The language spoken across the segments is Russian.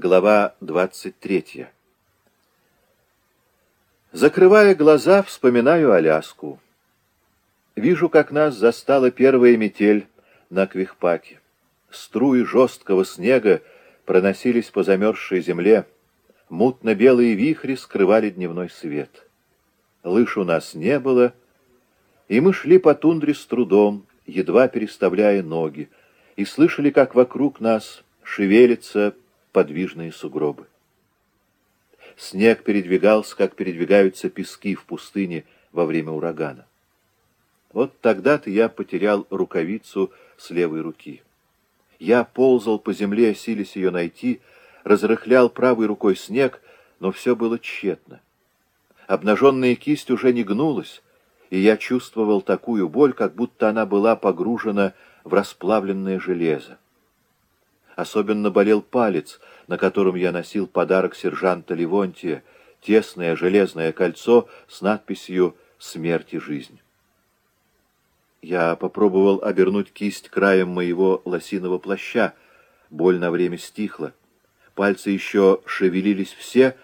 Глава 23 Закрывая глаза, вспоминаю Аляску. Вижу, как нас застала первая метель на Квихпаке. Струи жесткого снега проносились по замерзшей земле. Мутно-белые вихри скрывали дневной свет. Лыж у нас не было, и мы шли по тундре с трудом, едва переставляя ноги, и слышали, как вокруг нас шевелится подвижные сугробы. Снег передвигался, как передвигаются пески в пустыне во время урагана. Вот тогда-то я потерял рукавицу с левой руки. Я ползал по земле, силясь ее найти, разрыхлял правой рукой снег, но все было тщетно. Обнаженная кисть уже не гнулась, и я чувствовал такую боль, как будто она была погружена в расплавленное железо. Особенно болел палец, на котором я носил подарок сержанта Левонтия, тесное железное кольцо с надписью «Смерть и жизнь». Я попробовал обернуть кисть краем моего лосиного плаща. Боль на время стихла. Пальцы еще шевелились все,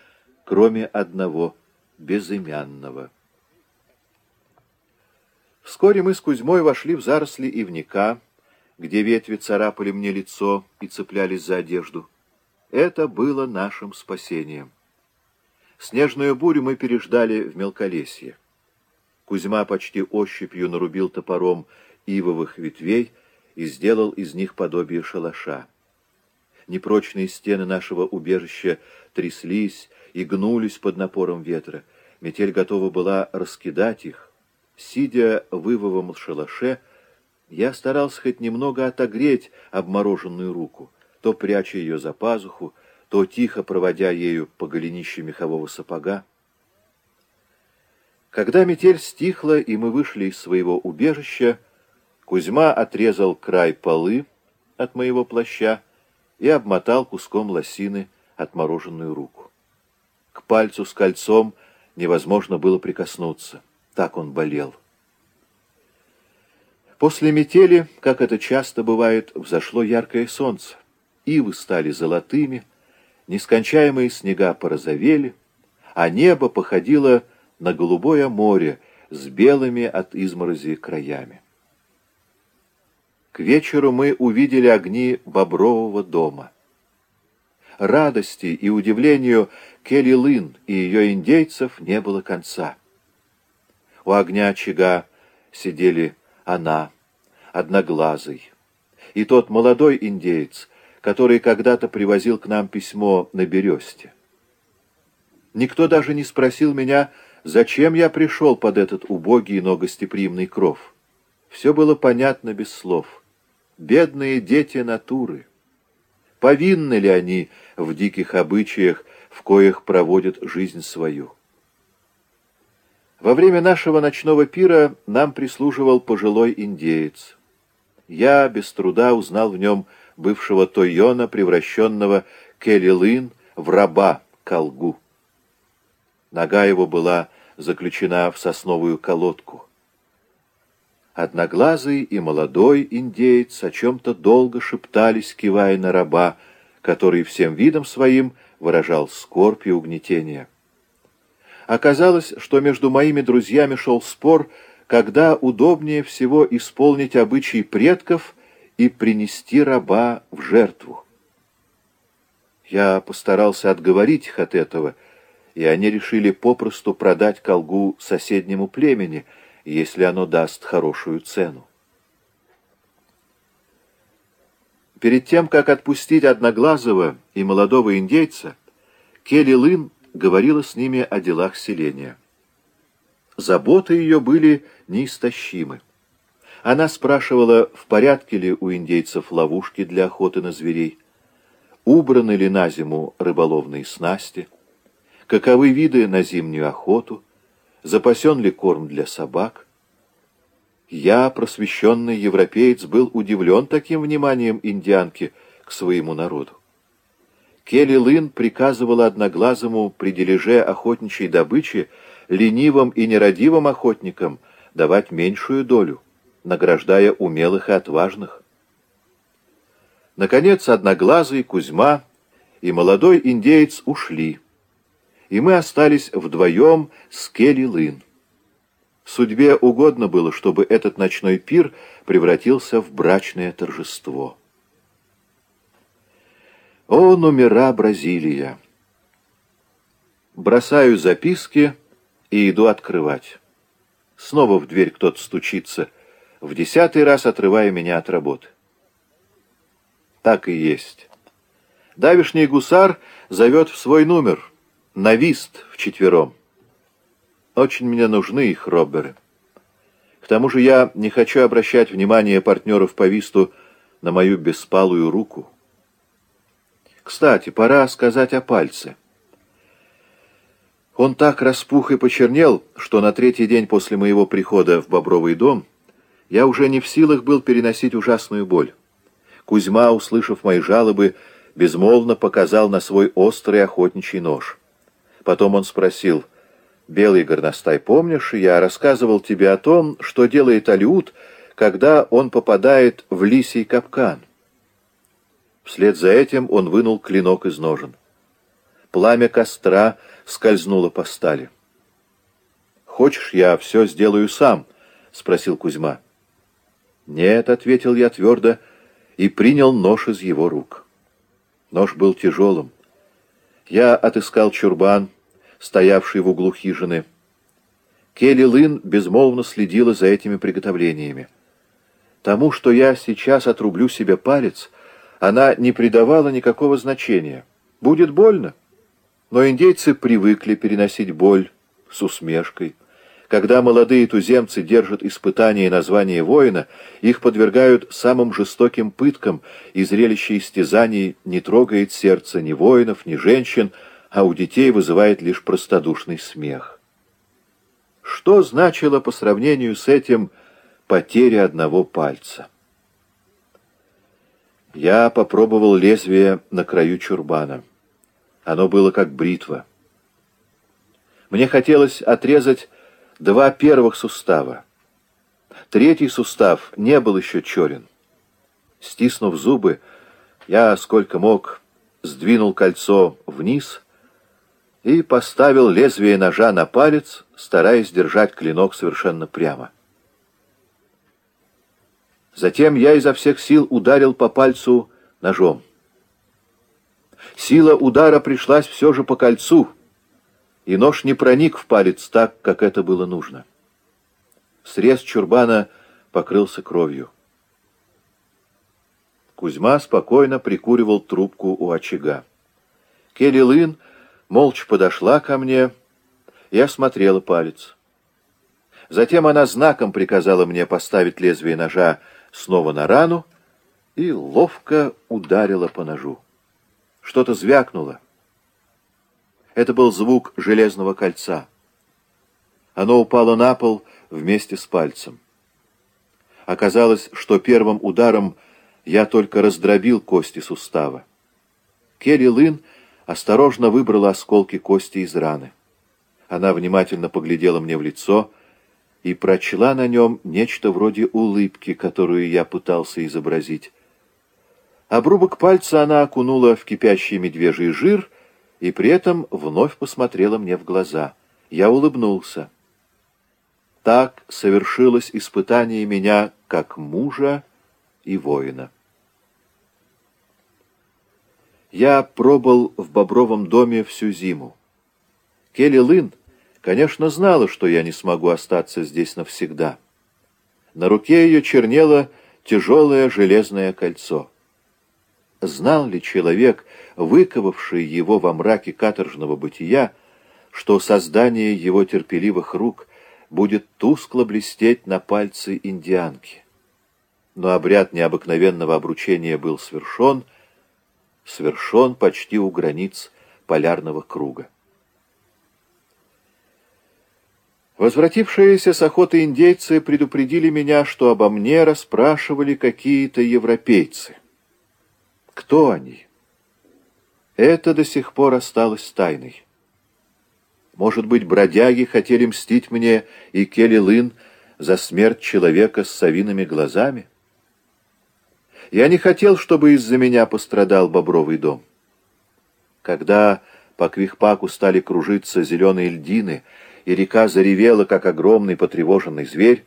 кроме одного, безымянного. Вскоре мы с Кузьмой вошли в заросли ивника, где ветви царапали мне лицо и цеплялись за одежду. Это было нашим спасением. Снежную бурю мы переждали в мелколесье. Кузьма почти ощупью нарубил топором ивовых ветвей и сделал из них подобие шалаша. Непрочные стены нашего убежища тряслись и гнулись под напором ветра. Метель готова была раскидать их. Сидя в ивовом шалаше, я старался хоть немного отогреть обмороженную руку, то пряча ее за пазуху, то тихо проводя ею по голенище мехового сапога. Когда метель стихла, и мы вышли из своего убежища, Кузьма отрезал край полы от моего плаща и обмотал куском лосины отмороженную руку. К пальцу с кольцом невозможно было прикоснуться, так он болел. После метели, как это часто бывает, взошло яркое солнце. Ивы стали золотыми, нескончаемые снега порозовели, а небо походило на голубое море с белыми от изморози краями. К вечеру мы увидели огни Бобрового дома. Радости и удивлению Келли Лын и ее индейцев не было конца. У огня очага сидели она, одноглазый, и тот молодой индеец, который когда-то привозил к нам письмо на бересте. Никто даже не спросил меня, зачем я пришел под этот убогий, но гостеприимный кров. Все было понятно без слов. Бедные дети натуры. Повинны ли они в диких обычаях, в коих проводят жизнь свою? Во время нашего ночного пира нам прислуживал пожилой индеец. Я без труда узнал в нем бывшего Тойона, превращенного Келли в раба Колгу. Нога его была заключена в сосновую колодку. Одноглазый и молодой индеец о чем-то долго шептались, кивая на раба, который всем видом своим выражал скорбь и угнетение. Оказалось, что между моими друзьями шел спор, когда удобнее всего исполнить обычаи предков и принести раба в жертву. Я постарался отговорить их от этого, и они решили попросту продать колгу соседнему племени, если оно даст хорошую цену. Перед тем, как отпустить Одноглазого и молодого индейца, Келли Лын говорила с ними о делах селения. Заботы ее были неистощимы. Она спрашивала, в порядке ли у индейцев ловушки для охоты на зверей, убраны ли на зиму рыболовные снасти, каковы виды на зимнюю охоту, запасен ли корм для собак. Я, просвещенный европеец, был удивлен таким вниманием индианки к своему народу. Келли Лын приказывала одноглазому при дележе охотничьей добычи ленивым и нерадивым охотникам давать меньшую долю, награждая умелых и отважных. Наконец, одноглазый Кузьма и молодой индеец ушли, и мы остались вдвоем с Келли Лын. Судьбе угодно было, чтобы этот ночной пир превратился в брачное торжество. О, номера Бразилия! Бросаю записки и иду открывать. Снова в дверь кто-то стучится, в десятый раз отрывая меня от работы. Так и есть. Давишний гусар зовет в свой номер, на вист вчетвером. Очень мне нужны их робберы. К тому же я не хочу обращать внимание партнеров по висту на мою беспалую руку. Кстати, пора сказать о пальце. Он так распух и почернел, что на третий день после моего прихода в Бобровый дом я уже не в силах был переносить ужасную боль. Кузьма, услышав мои жалобы, безмолвно показал на свой острый охотничий нож. Потом он спросил, «Белый горностай, помнишь, я рассказывал тебе о том, что делает Алиут, когда он попадает в лисий капкан?» Вслед за этим он вынул клинок из ножен. Пламя костра скользнуло по стали. «Хочешь, я все сделаю сам?» — спросил Кузьма. «Нет», — ответил я твердо, и принял нож из его рук. Нож был тяжелым. Я отыскал чурбан, стоявший в углу хижины. Келли Лын безмолвно следила за этими приготовлениями. Тому, что я сейчас отрублю себе палец, она не придавала никакого значения. Будет больно. Но индейцы привыкли переносить боль с усмешкой. Когда молодые туземцы держат испытания и название воина, их подвергают самым жестоким пыткам, и зрелище истязаний не трогает сердце ни воинов, ни женщин, а у детей вызывает лишь простодушный смех. Что значило по сравнению с этим потеря одного пальца? Я попробовал лезвие на краю чурбана. Оно было как бритва. Мне хотелось отрезать два первых сустава. Третий сустав не был еще черен. Стиснув зубы, я, сколько мог, сдвинул кольцо вниз и поставил лезвие ножа на палец, стараясь держать клинок совершенно прямо. Затем я изо всех сил ударил по пальцу ножом. Сила удара пришлась все же по кольцу — и нож не проник в палец так, как это было нужно. Срез чурбана покрылся кровью. Кузьма спокойно прикуривал трубку у очага. Келли Лын молча подошла ко мне и осмотрела палец. Затем она знаком приказала мне поставить лезвие ножа снова на рану и ловко ударила по ножу. Что-то звякнуло. Это был звук железного кольца. Оно упало на пол вместе с пальцем. Оказалось, что первым ударом я только раздробил кости сустава. Келли Лын осторожно выбрала осколки кости из раны. Она внимательно поглядела мне в лицо и прочла на нем нечто вроде улыбки, которую я пытался изобразить. Обрубок пальца она окунула в кипящий медвежий жир и при этом вновь посмотрела мне в глаза. Я улыбнулся. Так совершилось испытание меня как мужа и воина. Я пробыл в Бобровом доме всю зиму. Келли Лын, конечно, знала, что я не смогу остаться здесь навсегда. На руке ее чернело тяжелое железное кольцо. Знал ли человек, выковавший его во мраке каторжного бытия, что создание его терпеливых рук будет тускло блестеть на пальце индианки? Но обряд необыкновенного обручения был свершен, свершен почти у границ полярного круга. Возвратившиеся с охоты индейцы предупредили меня, что обо мне расспрашивали какие-то европейцы. Кто они? Это до сих пор осталось тайной. Может быть, бродяги хотели мстить мне и Келли Лын за смерть человека с совиными глазами? Я не хотел, чтобы из-за меня пострадал Бобровый дом. Когда по Квихпаку стали кружиться зеленые льдины, и река заревела, как огромный потревоженный зверь,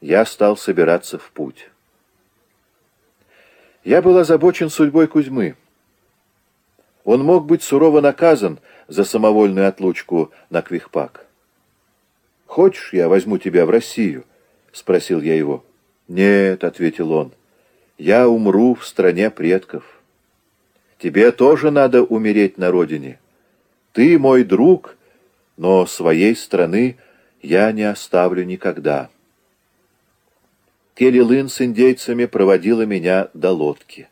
я стал собираться в путь. Я был озабочен судьбой Кузьмы. Он мог быть сурово наказан за самовольную отлучку на Квихпак. «Хочешь, я возьму тебя в Россию?» — спросил я его. «Нет», — ответил он, — «я умру в стране предков. Тебе тоже надо умереть на родине. Ты мой друг, но своей страны я не оставлю никогда». Келли с индейцами проводила меня до лодки.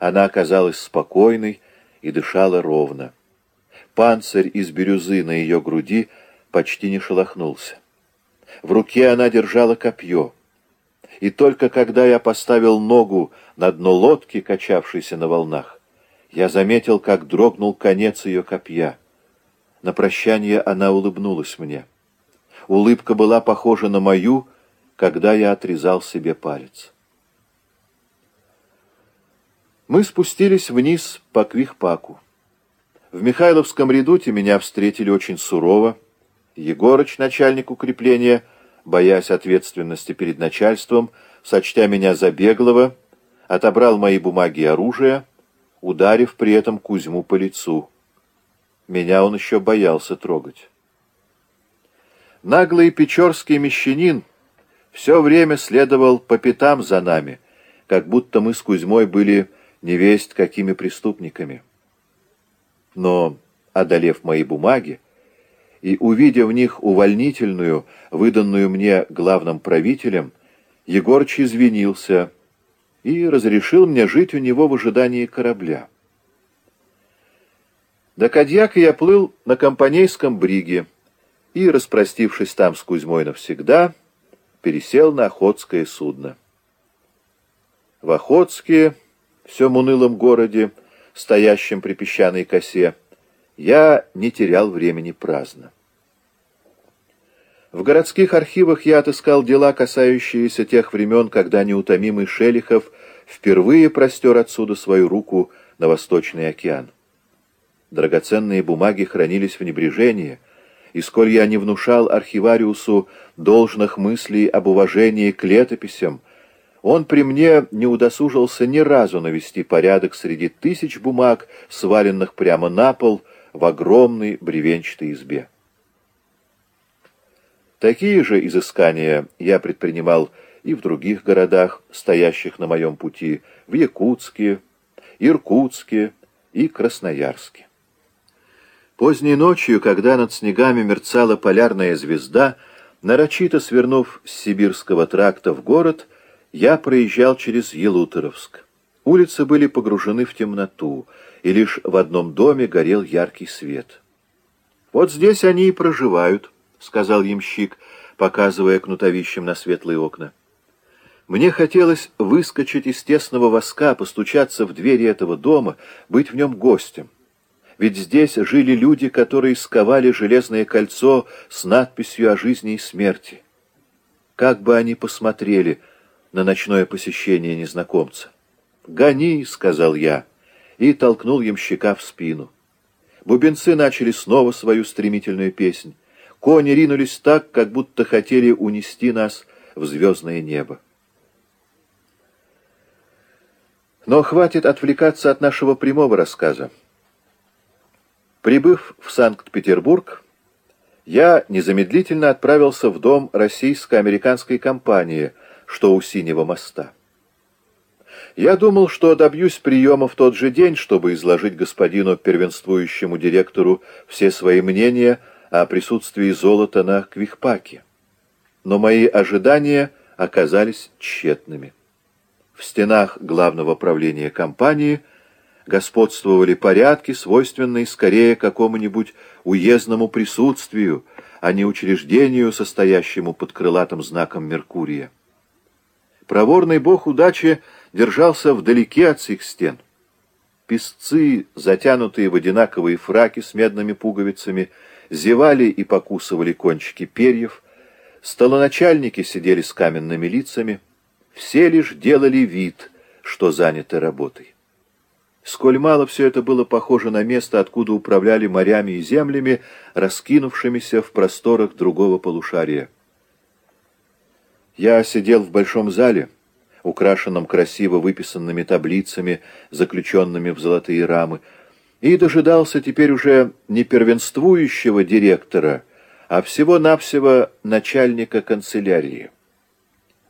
Она оказалась спокойной и дышала ровно. Панцирь из бирюзы на ее груди почти не шелохнулся. В руке она держала копье. И только когда я поставил ногу на дно лодки, качавшейся на волнах, я заметил, как дрогнул конец ее копья. На прощание она улыбнулась мне. Улыбка была похожа на мою, когда я отрезал себе палец. Мы спустились вниз по Квихпаку. В Михайловском редуте меня встретили очень сурово. Егорыч, начальник укрепления, боясь ответственности перед начальством, сочтя меня за беглого, отобрал мои бумаги и оружие, ударив при этом Кузьму по лицу. Меня он еще боялся трогать. Наглый печорский мещанин все время следовал по пятам за нами, как будто мы с Кузьмой были невесть какими преступниками. Но, одолев мои бумаги и увидев в них увольнительную, выданную мне главным правителем, Егорыч извинился и разрешил мне жить у него в ожидании корабля. До Кадьяка я плыл на компанейском бриге и, распростившись там с Кузьмой навсегда, пересел на охотское судно. В Охотске всем унылом городе, стоящем при песчаной косе, я не терял времени праздно. В городских архивах я отыскал дела, касающиеся тех времен, когда неутомимый Шелихов впервые простер отсюда свою руку на Восточный океан. Драгоценные бумаги хранились в небрежении, и сколь я не внушал архивариусу должных мыслей об уважении к летописям, он при мне не удосужился ни разу навести порядок среди тысяч бумаг, сваленных прямо на пол в огромной бревенчатой избе. Такие же изыскания я предпринимал и в других городах, стоящих на моем пути, в Якутске, Иркутске и Красноярске. Поздней ночью, когда над снегами мерцала полярная звезда, нарочито свернув с сибирского тракта в город, я проезжал через Елуторовск. Улицы были погружены в темноту, и лишь в одном доме горел яркий свет. «Вот здесь они и проживают», — сказал ямщик, показывая кнутовищем на светлые окна. Мне хотелось выскочить из тесного воска, постучаться в двери этого дома, быть в нем гостем. Ведь здесь жили люди, которые сковали железное кольцо с надписью о жизни и смерти. Как бы они посмотрели на ночное посещение незнакомца. «Гони!» — сказал я, и толкнул ямщика в спину. Бубенцы начали снова свою стремительную песнь. Кони ринулись так, как будто хотели унести нас в звездное небо. Но хватит отвлекаться от нашего прямого рассказа. Прибыв в Санкт-Петербург, я незамедлительно отправился в дом российско-американской компании — что у Синего моста. Я думал, что добьюсь приема в тот же день, чтобы изложить господину первенствующему директору все свои мнения о присутствии золота на Квихпаке. Но мои ожидания оказались тщетными. В стенах главного правления компании господствовали порядки, свойственные скорее какому-нибудь уездному присутствию, а не учреждению, состоящему под крылатым знаком Меркурия. Проворный бог удачи держался вдалеке от сих стен. Песцы, затянутые в одинаковые фраки с медными пуговицами, зевали и покусывали кончики перьев, столоначальники сидели с каменными лицами, все лишь делали вид, что заняты работой. Сколь мало все это было похоже на место, откуда управляли морями и землями, раскинувшимися в просторах другого полушария. Я сидел в большом зале, украшенном красиво выписанными таблицами, заключенными в золотые рамы, и дожидался теперь уже не первенствующего директора, а всего-навсего начальника канцелярии.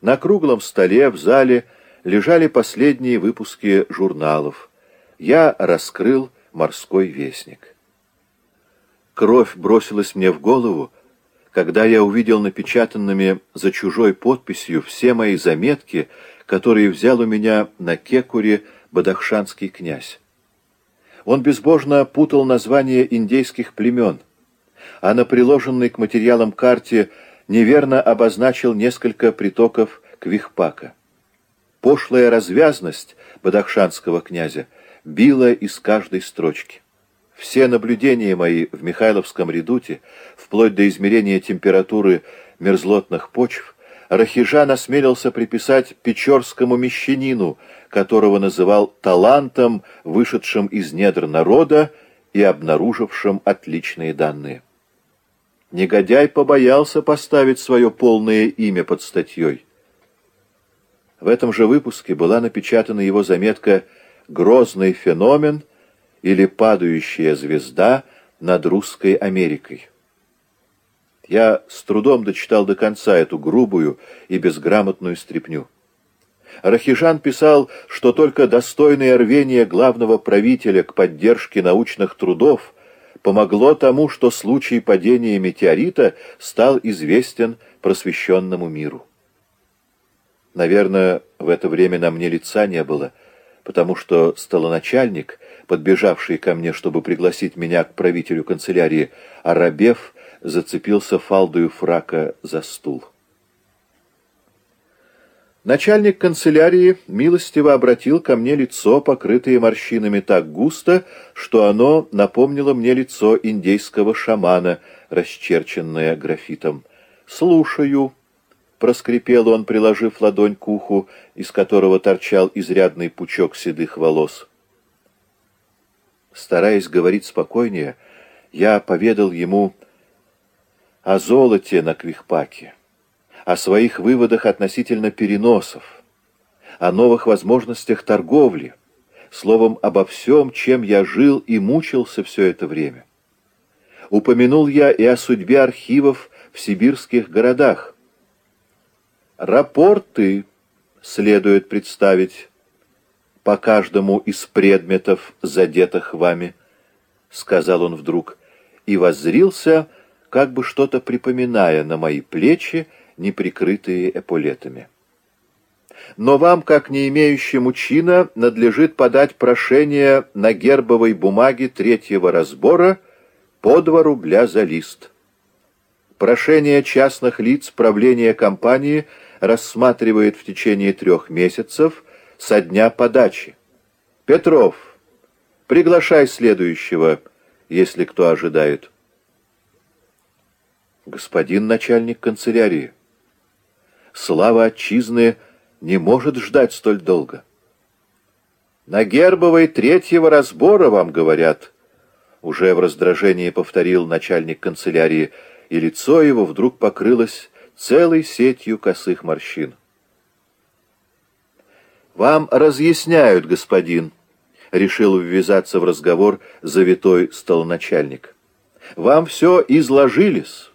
На круглом столе в зале лежали последние выпуски журналов. Я раскрыл «Морской вестник». Кровь бросилась мне в голову, когда я увидел напечатанными за чужой подписью все мои заметки, которые взял у меня на кекуре бадахшанский князь. Он безбожно путал названия индейских племен, а на приложенной к материалам карте неверно обозначил несколько притоков Квихпака. Пошлая развязность бадахшанского князя била из каждой строчки. Все наблюдения мои в Михайловском редуте, вплоть до измерения температуры мерзлотных почв, Рахижан осмелился приписать печорскому мещанину, которого называл талантом, вышедшим из недр народа и обнаружившим отличные данные. Негодяй побоялся поставить свое полное имя под статьей. В этом же выпуске была напечатана его заметка «Грозный феномен» или падающая звезда над русской Америкой. Я с трудом дочитал до конца эту грубую и безграмотную стряпню. Рахижан писал, что только достойное рвение главного правителя к поддержке научных трудов помогло тому, что случай падения метеорита стал известен просвещенному миру. Наверное, в это время на мне лица не было, потому что столоначальник подбежавший ко мне, чтобы пригласить меня к правителю канцелярии, Арабев зацепился фалдою фрака за стул. Начальник канцелярии милостиво обратил ко мне лицо, покрытое морщинами так густо, что оно напомнило мне лицо индейского шамана, расчерченное графитом. «Слушаю», — проскрипел он, приложив ладонь к уху, из которого торчал изрядный пучок седых волос. Стараясь говорить спокойнее, я поведал ему о золоте на Квихпаке, о своих выводах относительно переносов, о новых возможностях торговли, словом, обо всем, чем я жил и мучился все это время. Упомянул я и о судьбе архивов в сибирских городах. Рапорты следует представить по каждому из предметов, задетых вами, — сказал он вдруг, и воззрился, как бы что-то припоминая на мои плечи, не прикрытые эполетами. Но вам, как не имеющему чина, надлежит подать прошение на гербовой бумаге третьего разбора по два рубля за лист. Прошение частных лиц правления компании рассматривает в течение трех месяцев – со дня подачи. Петров, приглашай следующего, если кто ожидает. Господин начальник канцелярии, слава отчизны не может ждать столь долго. На Гербовой третьего разбора вам говорят, уже в раздражении повторил начальник канцелярии, и лицо его вдруг покрылось целой сетью косых морщин. «Вам разъясняют, господин», — решил ввязаться в разговор завитой столоначальник. «Вам все изложились.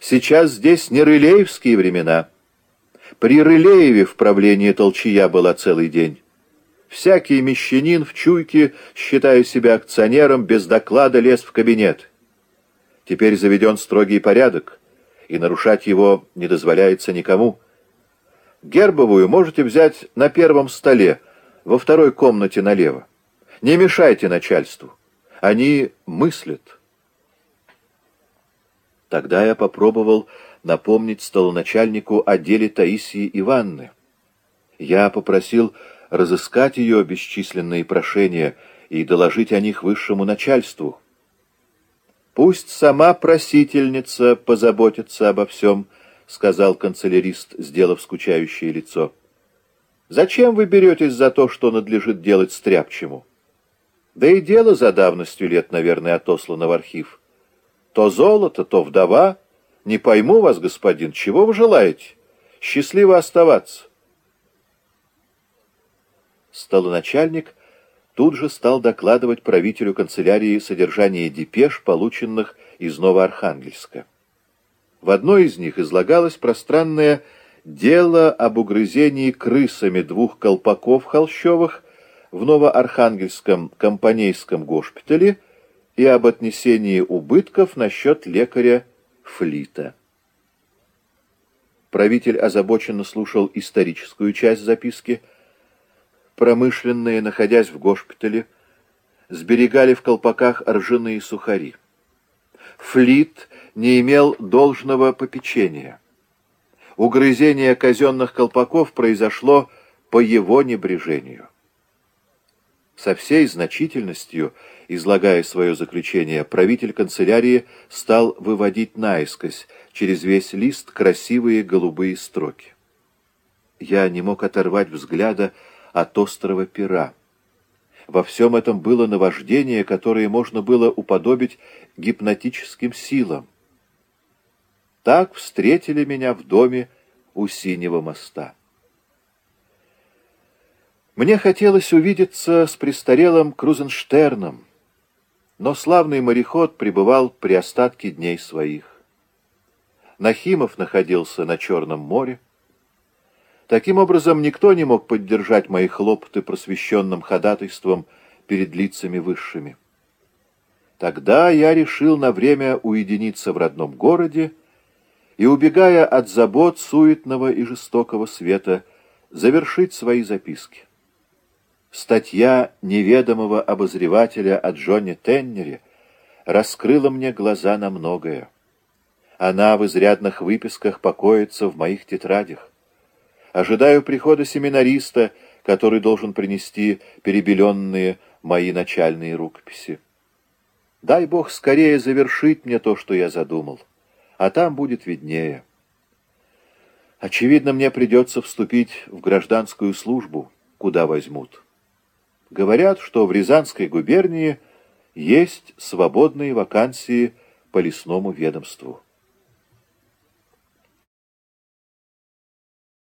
Сейчас здесь не рылеевские времена. При Рылееве в правлении толчья была целый день. Всякий мещанин в чуйке, считая себя акционером, без доклада лез в кабинет. Теперь заведен строгий порядок, и нарушать его не дозволяется никому». Гербовую можете взять на первом столе, во второй комнате налево. Не мешайте начальству. Они мыслят. Тогда я попробовал напомнить столоначальнику о деле Таисии Ивановны. Я попросил разыскать ее бесчисленные прошения и доложить о них высшему начальству. Пусть сама просительница позаботится обо всем, —— сказал канцелярист, сделав скучающее лицо. «Зачем вы беретесь за то, что надлежит делать стряпчему?» Да и дело за давностью лет, наверное, отослано в архив. То золото, то вдова. Не пойму вас, господин, чего вы желаете? Счастливо оставаться. Столоначальник тут же стал докладывать правителю канцелярии содержание депеш, полученных из Новоархангельска. В одной из них излагалось пространное дело об угрызении крысами двух колпаков холщовых в Новоархангельском компанейском госпитале и об отнесении убытков насчет лекаря Флита. Правитель озабоченно слушал историческую часть записки. Промышленные, находясь в госпитале, сберегали в колпаках ржаные сухари. Флит не имел должного попечения. Угрызение казенных колпаков произошло по его небрежению. Со всей значительностью, излагая свое заключение, правитель канцелярии стал выводить наискось через весь лист красивые голубые строки. Я не мог оторвать взгляда от острого пера. Во всем этом было наваждение, которое можно было уподобить гипнотическим силам. Так встретили меня в доме у Синего моста. Мне хотелось увидеться с престарелым Крузенштерном, но славный мореход пребывал при остатке дней своих. Нахимов находился на Черном море. Таким образом, никто не мог поддержать мои хлопоты просвещенным ходатайством перед лицами высшими. Тогда я решил на время уединиться в родном городе и, убегая от забот суетного и жестокого света, завершить свои записки. Статья неведомого обозревателя о Джонни Теннере раскрыла мне глаза на многое. Она в изрядных выписках покоится в моих тетрадях. Ожидаю прихода семинариста, который должен принести перебеленные мои начальные рукописи. Дай Бог скорее завершить мне то, что я задумал а там будет виднее. Очевидно, мне придется вступить в гражданскую службу, куда возьмут. Говорят, что в Рязанской губернии есть свободные вакансии по лесному ведомству.